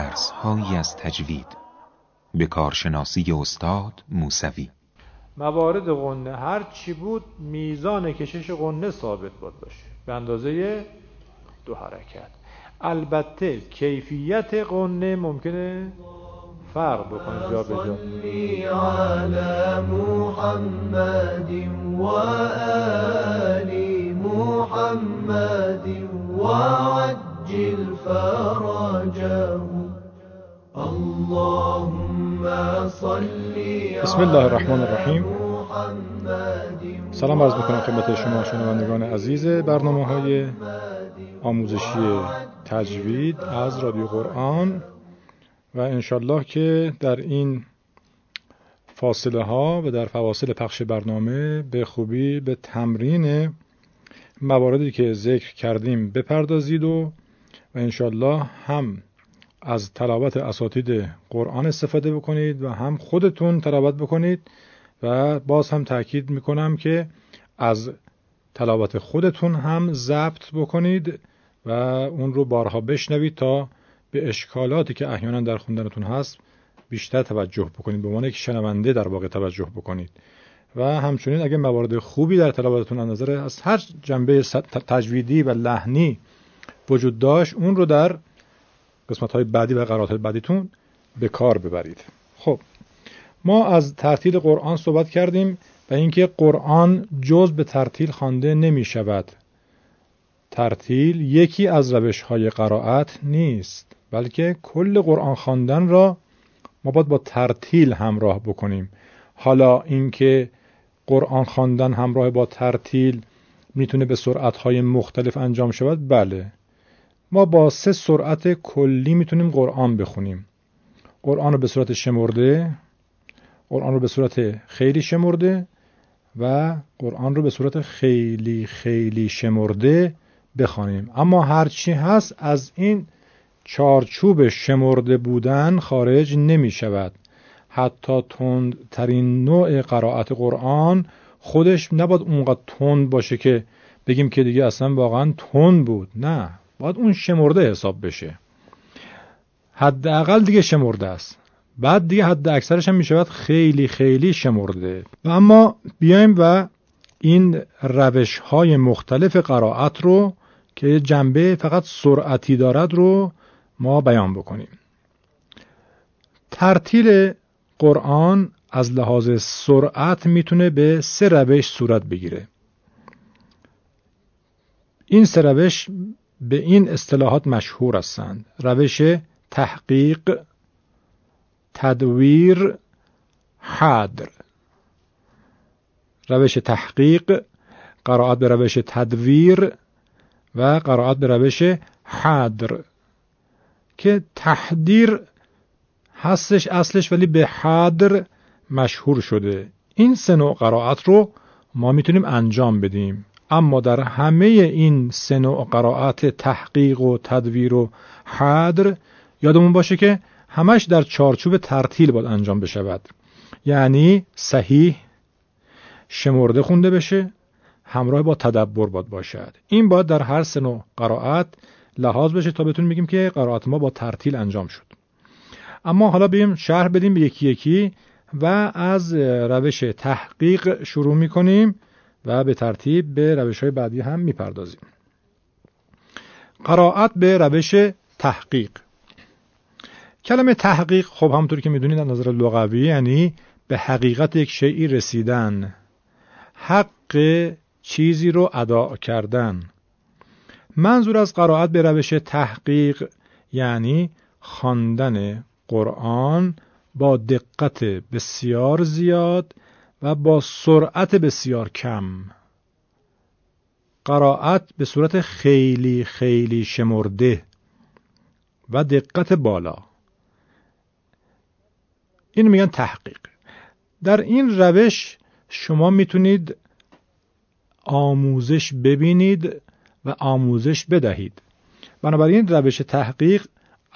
درس هایی از تجوید. به کارشناسی استاد موسوی. موارد قنه هر چی بود میزان کشش قنه ثابت بود باشه. به اندازه دو حرکت. البته کیفیت قنه ممکنه فرق بکنه جا به جا. محمد بسم الله الرحمن الرحیم. سلام عرض می‌کنم خدمت شما شنوندگان عزیز برنامه های آموزشی تجوید از رادیو قرآن و انشالله که در این فاصله ها و در فواصل پخش برنامه به خوبی به تمرین مواردی که ذکر کردیم بپردازید و و انشالله هم از تلاوت اساتید قرآن استفاده بکنید و هم خودتون تلاوت بکنید و باز هم تاکید می‌کنم که از تلاوت خودتون هم ضبط بکنید و اون رو بارها بشنوید تا به اشکالاتی که احیانا در خوندنتون هست بیشتر توجه بکنید. به عنوان یک شنونده در واقع توجه بکنید. و همچنین اگه موارد خوبی در تلاوتتون از نظر از هر جنبه تجویدی و لحنی وجود داشت اون رو در قسمت های بعدی و قرارات بعدیتون به کار ببرید. خب ما از ترتیل قرآن صحبت کردیم و اینکه قرآن جز به ترتیل خوانده نمی شود ترتیل یکی از روش های قرائت نیست بلکه کل قرآن خواندن را ما باید با ترتیل همراه بکنیم. حالا اینکه قرآن خواندن همراه با ترتیل می‌تونه به سرعت های مختلف انجام شود؟ بله. ما با سه سرعت کلی می‌تونیم قرآن بخونیم. قرآن رو به صورت شمرده قرآن رو به صورت خیلی شمرده و قرآن رو به صورت خیلی خیلی شمرده بخوانیم. اما هرچی هست از این چارچوب شمرده بودن خارج نمی شود. حتی تندترین نوع قرائت قرآن خودش نباید اونقدر تند باشه که بگیم که دیگه اصلا واقعا تند بود. نه. باید اون شمرده حساب بشه. حداقل دیگه شمرده است. بعد دیگه حد اکثرش هم می‌شود خیلی خیلی شمرده. و اما بیایم و این روش های مختلف قرائت رو که جنبه فقط سرعتی دارد رو ما بیان بکنیم. ترتیل قرآن از لحاظ سرعت می‌تونه به سه روش صورت بگیره. این سه روش به این اصطلاحات مشهور هستند. روش تحقیق تدویر حدر روش تحقیق قرائت به روش تدویر و قرائت به روش حدر که تحدیر هستش اصلش ولی به حدر مشهور شده. این سه نوع قرائت رو ما می‌تونیم انجام بدیم. اما در همه این سه نوع قرائت تحقیق و تدویر و حدر یادمون باشه که همش در چارچوب ترتیل باید انجام بشود. یعنی صحیح شمرده خونده بشه همراه با تدبر باید باشد. این باید در هر سه نوع قرائت لحاظ بشه تا بتونیم بگیم که قرائت ما با ترتیل انجام شد. اما حالا بیم شرح بدیم به یکی یکی و از روش تحقیق شروع می‌کنیم. و به ترتیب به روش های بعدی هم می‌پردازیم. قرائت به روش تحقیق. کلمه تحقیق خب همونطور که می‌دونید از نظر لغوی یعنی به حقیقت یک شیعی رسیدن. حق چیزی رو ادا کردن. منظور از قرائت به روش تحقیق یعنی خواندن قرآن با دقت بسیار زیاد و با سرعت بسیار کم. قرائت به صورت خیلی خیلی شمرده و دقت بالا. این میگن تحقیق. در این روش شما می‌تونید آموزش ببینید و آموزش بدهید. بنابراین روش تحقیق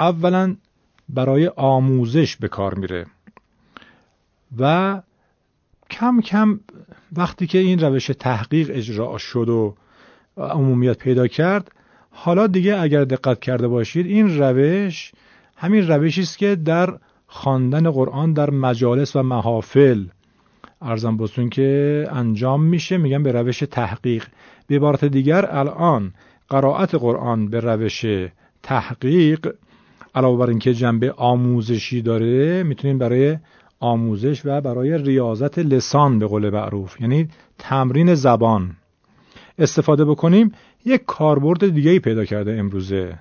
اولا برای آموزش به کار میره و کم کم وقتی که این روش تحقیق اجرا شد و عمومیت پیدا کرد حالا دیگه اگر دقت کرده باشید این روش همین روشی است که در خواندن قرآن در مجالس و محافل ارزم بسون که انجام میشه. میگن به روش تحقیق. به عبارت دیگر الان قرائت قرآن به روش تحقیق علاوه بر اینکه جنبه آموزشی داره می‌تونیم برای آموزش و برای ریاضت لسان به قول معروف یعنی تمرین زبان. استفاده بکنیم یک کاربرد دیگه ای پیدا کرده امروزه.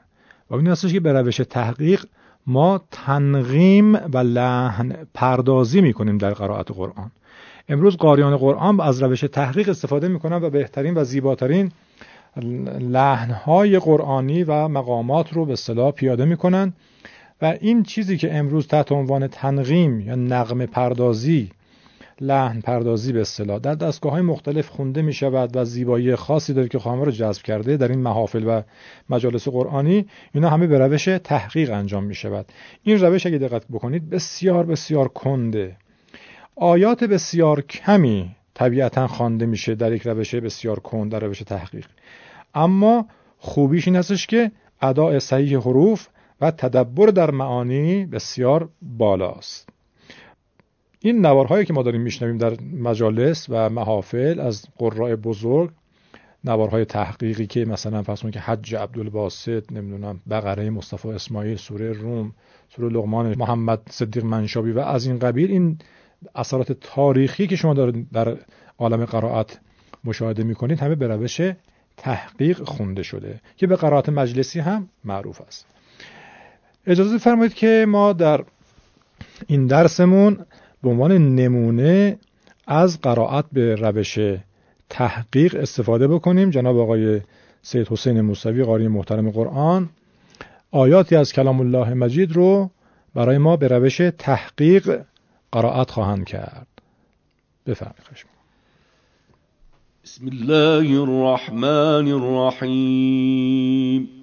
و این هستش که به روش تحقیق ما تنغیم و لحن پردازی می‌کنیم در قرائت قرآن. امروز قاریان قرآن از روش تحقیق استفاده می‌کنن و بهترین و زیباترین لحنهای قرآنی و مقامات رو به اصطلاح پیاده می‌کنن. و این چیزی که امروز تحت عنوان تنغیم یا نغم پردازی لحن پردازی به اصطلاح در دستگاه های مختلف خونده می شود و زیبایی خاصی داره که خامه رو جذب کرده در این محافل و مجالس قرآنی اینا همه به روش تحقیق انجام می شود این روش اگه دقت بکنید بسیار بسیار کنده. آیات بسیار کمی طبیعتا خوانده میشه در یک روش بسیار کند در روش تحقیق. اما خوبیش این هستش که اداء صحیح حروف و تدبر در معانی بسیار بالاست. این نوارهایی که ما داریم میشنویم در مجالس و محافل از قرای بزرگ نوارهای تحقیقی که مثلا فرض که حج عبدالباسط نمی‌دونم بقره مصطفی اسماعیل سوره روم سوره لغمان محمد صدیق منشابی و از این قبیل این اثرات تاریخی که شما دارید در عالم قرائت مشاهده می‌کنید همه به روش تحقیق خونده شده که به قرائت مجلسی هم معروف است. اجازه فرمایید که ما در این درسمون به عنوان نمونه از قرائت به روش تحقیق استفاده بکنیم. جناب آقای سید حسین موسوی قاری محترم قرآن آیاتی از کلام الله مجید رو برای ما به روش تحقیق قرائت خواهند کرد. بفرمایید بسم الله الرحمن الرحيم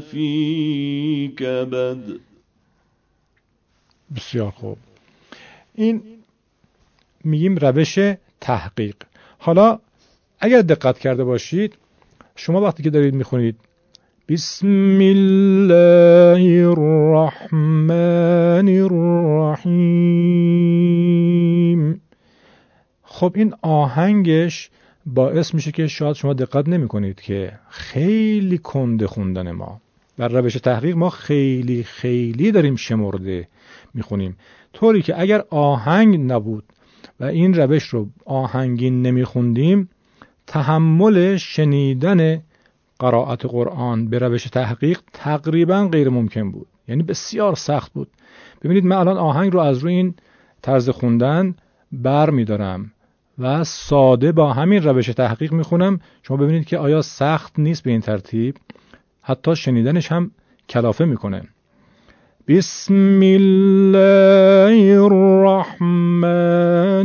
في كبد. بسیار خوب. این میگیم روش تحقیق. حالا اگر دقت کرده باشید شما وقتی که دارید می‌خونید بسم الله الرحمن الرحیم. خب این آهنگش باعث میشه که شاید شما دقت نمی کنید که خیلی کنده خوندن ما. در روش تحقیق ما خیلی خیلی داریم شمرده می‌خونیم. طوری که اگر آهنگ نبود و این روش رو آهنگین نمیخوندیم تحمل شنیدن قرائت قرآن به روش تحقیق تقریبا غیر ممکن بود. یعنی بسیار سخت بود. ببینید من الان آهنگ رو از روی این طرز خوندن بر میدارم و ساده با همین روش تحقیق می‌خونم. شما ببینید که آیا سخت نیست به این ترتیب؟ حتی شنیدنش هم کلافه می‌کنه. بسم الله الرحمن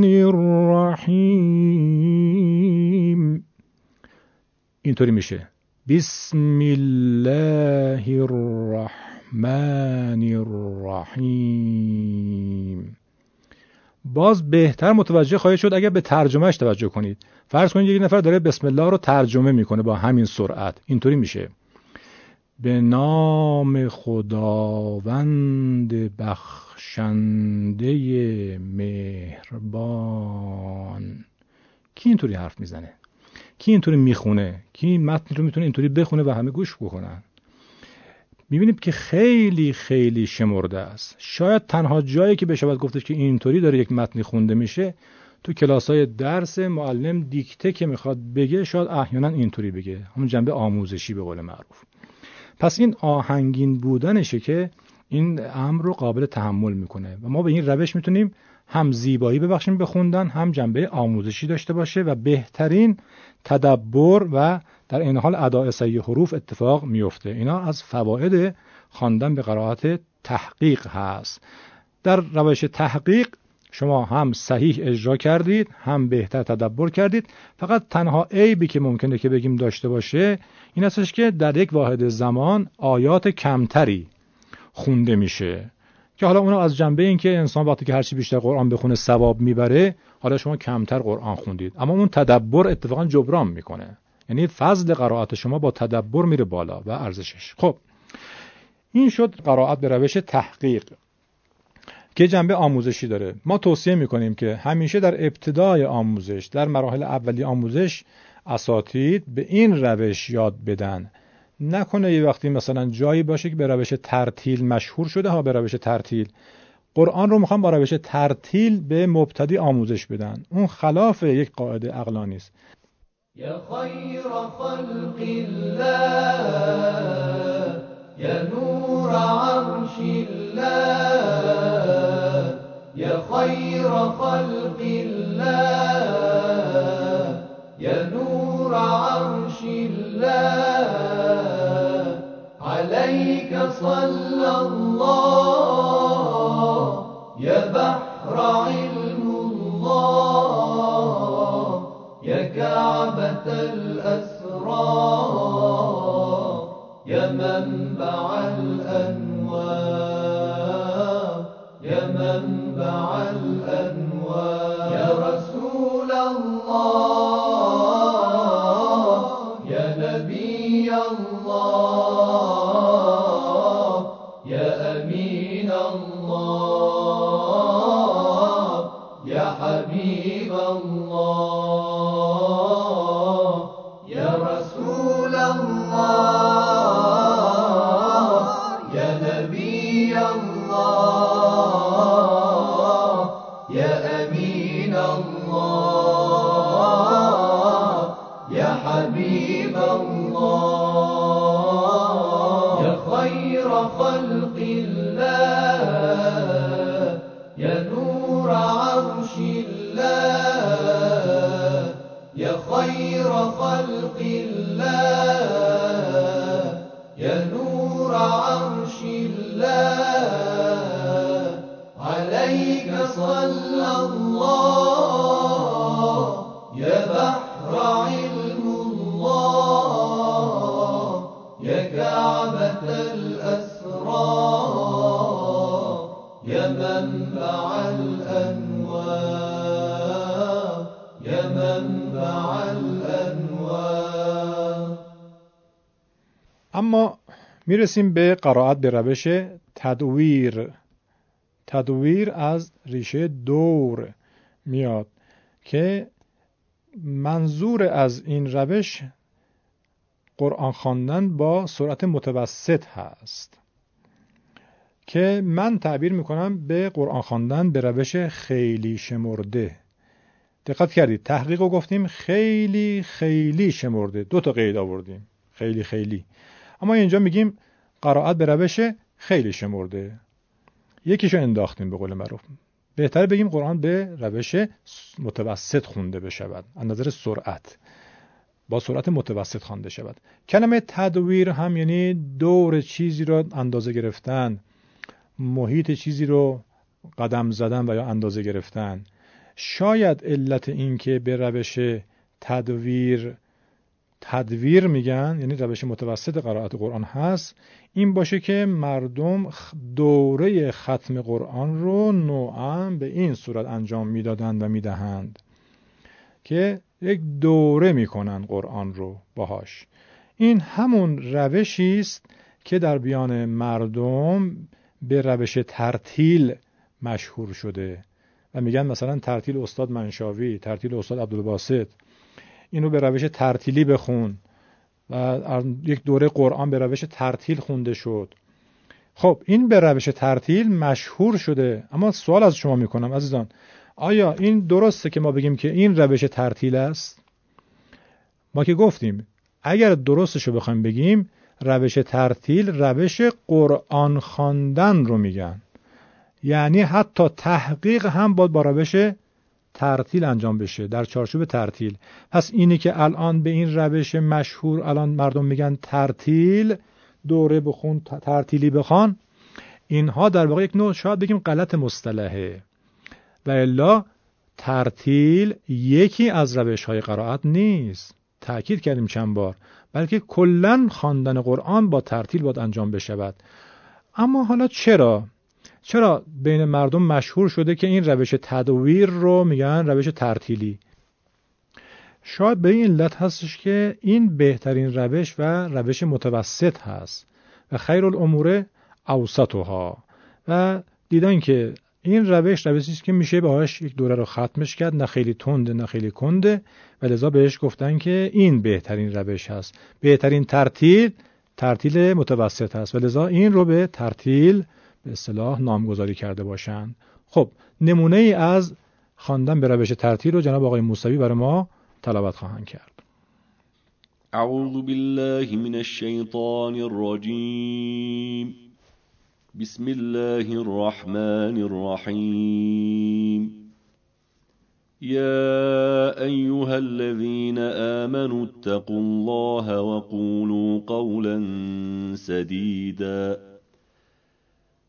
الرحیم. اینطوری میشه. بسم الله الرحمن الرحیم. باز بهتر متوجه خواهید شد اگر به ترجمهش توجه کنید. فرض کنید یک نفر داره بسم الله رو ترجمه می‌کنه با همین سرعت. اینطوری میشه. به نام خداوند بخشنده مهربان. کی اینطوری حرف می‌زنه؟ کی اینطوری می‌خونه؟ کی متن رو می‌تونه اینطوری بخونه و همه گوش بکنن؟ می‌بینید که خیلی خیلی شمرده است. شاید تنها جایی که بشود گفتش که اینطوری داره یک متنی خونده میشه تو کلاس های درس معلم دیکته که می‌خواد بگه شاید احیانا اینطوری بگه. همون جنبه آموزشی به قول معروف. پس این آهنگین بودنشه که این امر رو قابل تحمل می‌کنه. و ما به این روش می‌تونیم هم زیبایی ببخشیم به هم جنبه آموزشی داشته باشه و بهترین تدبر و در این حال اداء صحیح حروف اتفاق میفته. اینا از فواید خواندن به قرائت تحقیق هست. در روش تحقیق شما هم صحیح اجرا کردید هم بهتر تدبر کردید. فقط تنها عیبی که ممکنه که بگیم داشته باشه این استش که در یک واحد زمان آیات کمتری خونده میشه. که حالا اونو از جنبه این که انسان وقتی که هرچی بیشتر قرآن بخونه ثواب می‌بره حالا شما کمتر قرآن خوندید. اما اون تدبر اتفاقا جبران می‌کنه. یعنی فضل قرائت شما با تدبر میره بالا و ارزشش. خب این شد قرائت به روش تحقیق که جنبه آموزشی داره. ما توصیه می‌کنیم که همیشه در ابتدای آموزش در مراحل اولی آموزش اساتید به این روش یاد بدن. نکنه یه وقتی مثلا جایی باشه که به روش ترتیل مشهور شده ها به روش ترتیل. قرآن رو می‌خوام با روش ترتیل به مبتدی آموزش بدن. اون خلاف یک قاعده عقلانی است. یا خیر خلق الله یا نور عرش الله یا خیر خلق الله یا نور عليك صلى الله يا بحر علم يا أمين الله يا حبيب الله. يا خير خلق الله يا نور عرش الله. عليك صلى اما می‌رسیم به قرائت به روش تدویر. تدویر از ریشه دور میاد که منظور از این روش قرآن خواندن با سرعت متوسط هست که من تعبیر می‌کنم به قرآن خواندن به روش خیلی شمرده. دقت کردید تحقیق رو گفتیم خیلی خیلی شمرده. دو تا قید آوردیم. خیلی خیلی. اما اینجا میگیم قرائت به روش خیلی شمرده. یکیشو انداختیم به قول معروف. بهتر بگیم قرآن به روش متوسط خونده بشود از نظر سرعت. با سرعت متوسط خوانده شود. کلمه تدویر هم یعنی دور چیزی رو اندازه گرفتن محیط چیزی رو قدم زدن و یا اندازه گرفتن. شاید علت این که به روش تدویر تدویر میگن یعنی روش متوسط قرائت قرآن هست. این باشه که مردم دوره ختم قرآن رو نوعا به این صورت انجام می‌دادند و می‌دهند که یک دوره می‌کنن قرآن رو باهاش. این همون روشی است که در بیان مردم به روش ترتیل مشهور شده. و میگن مثلا ترتیل استاد منشاوی ترتیل استاد عبدالباسط. اینو به روش ترتیلی بخون و یک دوره قرآن به روش ترتیل خونده شد. خب این به روش ترتیل مشهور شده. اما سوال از شما می‌کنم عزیزان. آیا این درسته که ما بگیم که این روش ترتیل است؟ ما که گفتیم اگر درستش رو بخوایم بگیم روش ترتیل روش قرآن خواندن رو میگن. یعنی حتی تحقیق هم باید با روش ترتیل انجام بشه در چارچوب ترتیل. پس اینی که الان به این روش مشهور الان مردم میگن ترتیل دوره بخون ترتیلی بخوان. اینها در واقع یک نوع شاید بگیم غلط مصطلحه. و الا ترتیل یکی از روش های قرائت نیست. تأکید کردیم چند بار. بلکه کلا خواندن قرآن با ترتیل باید انجام بشود. اما حالا چرا؟ چرا بین مردم مشهور شده که این روش تدویر رو میگن روش ترتیلی؟ شاید به این علت هستش که این بهترین روش و روش متوسط هست و خیر الامور اوسطها و دیدن که این روش روشی است که میشه باهاش یک دوره رو ختمش کرد نه خیلی تند نه خیلی کنده و لذا بهش گفتن که این بهترین روش هست. بهترین ترتیل ترتیل متوسط هست. و لذا این رو به ترتیل به اصطلاح نامگذاری کرده باشند. خب نمونه ای از خواندن به روش ترتیل رو جناب آقای موسوی برای ما تلاوت خواهند کرد. اعوذ بالله من الشیطان الرجیم. بسم الله الرحمن الرحیم. يا ايها الذين امنوا اتقوا الله وقولوا قولا سديدا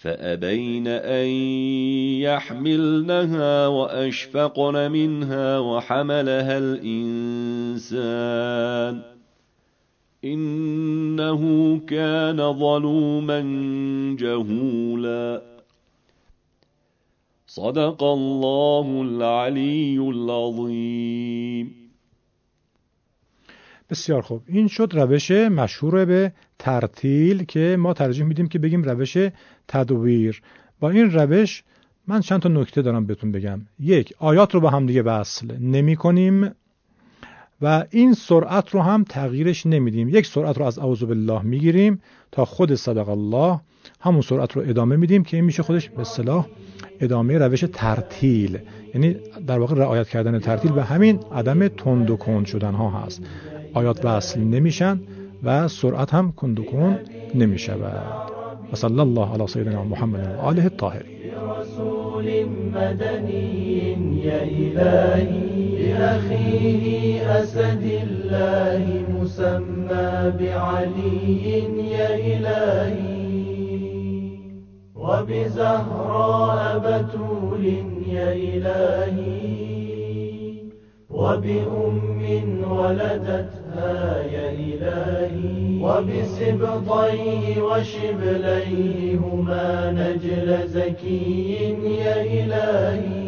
فأبين أن يحملنها وأشفقن منها وحملها الإنسان إنه كان ظلوما جهولا. صدق الله العلي العظيم. بسیار خوب. این شد روش مشهور به ترتیل که ما ترجیح میدیم که بگیم روش تدویر. با این روش من چند تا نکته دارم بهتون بگم. یک آیات رو با هم دیگه وصل نمی کنیم و این سرعت رو هم تغییرش نمیدیم. یک سرعت رو از اعوذ بالله می‌گیریم تا خود صدق الله همون سرعت رو ادامه میدیم که این میشه خودش به صلاح ادامه روش ترتیل. یعنی در واقع رعایت کردن ترتیل به همین عدم تند و کند شدن ها هست. آیات وصل نمیشن و سرعت هم کند و کند نمیشود. و صلی الله علی سیدنا محمد و آله الطاهر بأخيه أسد الله مسمى بعلي يا إلهي وبزهراء بتول يا إلهي. وبأم ولدتها يا إلهي. وبسبطيه وشبليه هما نجل زكي يا إلهي.